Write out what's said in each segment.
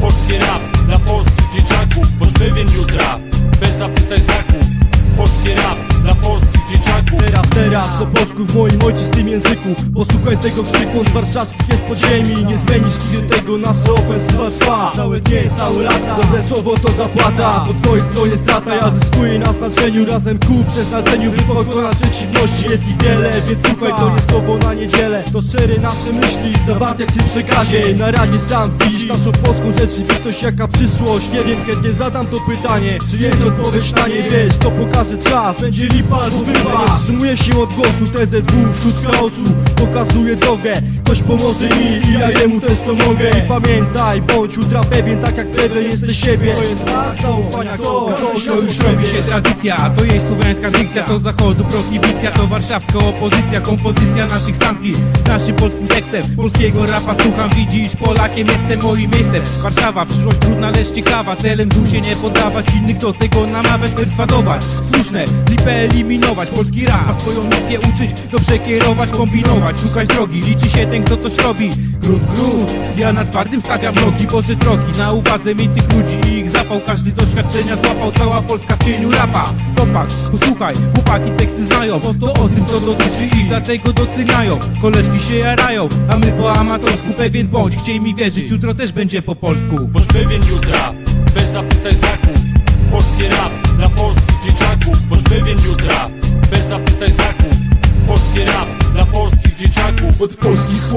Polski rap dla polskich dzieciaków Pozbywień jutra, bez zapytań znaków Polski rap dla polskich dzieciaków polsku w moim ojczystym języku. Posłuchaj tego krzyku, z warszawskich jest pod ziemi Nie zmienisz nigdy tego, nasza ofensywa trwa Całe dnie, całe lata, dobre słowo to zapłata Po twojej stronie strata, ja zyskuję na znaczeniu Razem ku przeznaczeniu, by pokonać przeciwności. Jest ich wiele, więc słuchaj, to nie słowo na niedzielę. To szczere nasze myśli, zawarte w tym przekazie. Na razie sam widzisz naszą polską rzeczywistość jaka przyszłość. Nie wiem, chętnie zadam to pytanie. Czy jest odpowiedź na nie, wiesz, to pokaże czas. Będzie lipa albo wypas Nie wstrzymuję się od głosu, TZW wśród chaosu Pokazuje drogę, ktoś pomoże mi I ja jemu też pomogę I pamiętaj, bądź ultra pewien, tak jak pewien jesteś siebie. To jest znak zaufania, to, to, to już robię się tradycja, to jej słowiańska dykcja. To zachodu prohibicja, to warszawska opozycja Kompozycja naszych sampli z naszym polskim tekstem Polskiego rapa słucham, widzisz, Polakiem jestem moim miejscem. Warszawa, przyszłość trudna, lecz ciekawa. Celem tu się nie poddawać, innych do tego namawiać, perswadować Słuszne, lipę eliminować, polski rap swoją misję uczyć Dobrze kierować, kombinować, szukać drogi Liczy się ten, kto coś robi. Grunt, grunt, ja na twardym stawiam nogi Boże drogi, na uwadze mi tych ludzi i ich zapał. Każdy doświadczenia złapał, cała Polska w cieniu rapa. Topak, posłuchaj, chłopaki teksty znają To o tym, co dotyczy ich, dlatego doceniają. Koleżki się jarają, a my po amatorsku Pewien bądź, chciej mi wierzyć, jutro też będzie po polsku. Bądź pewien jutra, bez zapytań znaków Polski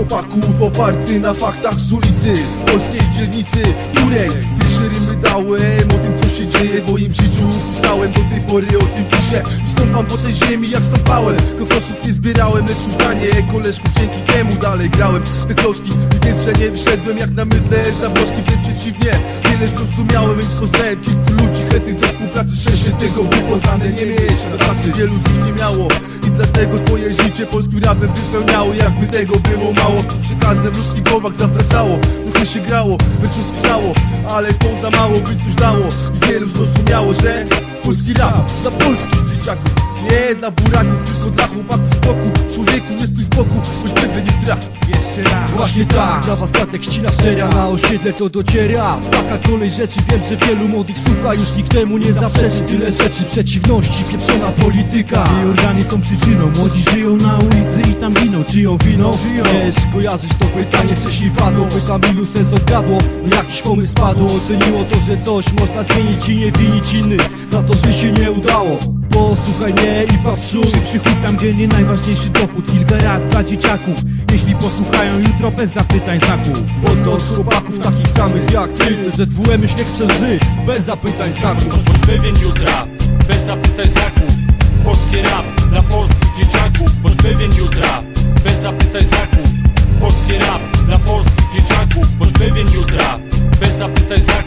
chłopaków oparty na faktach z ulicy Polskiej dzielnicy, w której pierwsze rymy dałem O tym co się dzieje w moim życiu Pisałem do tej pory o tym piszę I stąpam po tej ziemi jak stąpałem. Kokosów nie zbierałem, lecz uznanie. Koleżków Dzięki temu dalej grałem. Te kloski I więc, że nie wyszedłem jak na mydle. Zabroski, wręcz przeciwnie Wiele zrozumiałem, więc poznałem kilku ludzi. Chętnych do współpracy, szczerze tego wypoddane nie mieć. Na tasy Wielu z nich nie miało. I dlatego swoje życie polskim rapem wypełniało. Jakby tego było mało Przy każdym ludzkim głowach zawracało. Trochę się grało, wersów pisało. Ale to za mało by coś dało. I wielu zrozumiało, że Polski rap dla polskich dzieciaków Nie dla buraków, tylko dla chłopaków z boku. Człowieku nie stój z boku, choć pewnie nie traf Jeszcze raz. Właśnie tak, dla was statek ścina szczera. Na osiedle to dociera. Taka kolej rzeczy, wiem, że wielu młodych słucha Już nikt temu nie zaprzeczy. Tyle rzeczy, przeciwności, pieprzona polityka. Jej organy są przyczyną. Młodzi żyją na ulicy i tam giną. Czyją winą? Wiesz, kojarzysz to pytanie? Wcześniej padło. Bo Kamilu sens odgadło Jakiś pomysł padło Oceniło to, że coś można zmienić i nie winić innych Za to, że się nie udało Posłuchaj mnie i patrz przód. Przychód tam, gdzie nie najważniejszy dochód. Kilka rad dla dzieciaków. Jeśli posłuchają jutro bez zapytań zaków Bo to z chłopaków takich samych jak ty. Że ZWM już niech Bez zapytań znaków. Pozbawień jutra Bez zapytań znaków. Polski rap dla polskich dzieciaków. Pozbawień jutra Bez zapytań znaków. Polski rap dla polskich dzieciaków. Pozbawień jutra Bez zapytań znaków.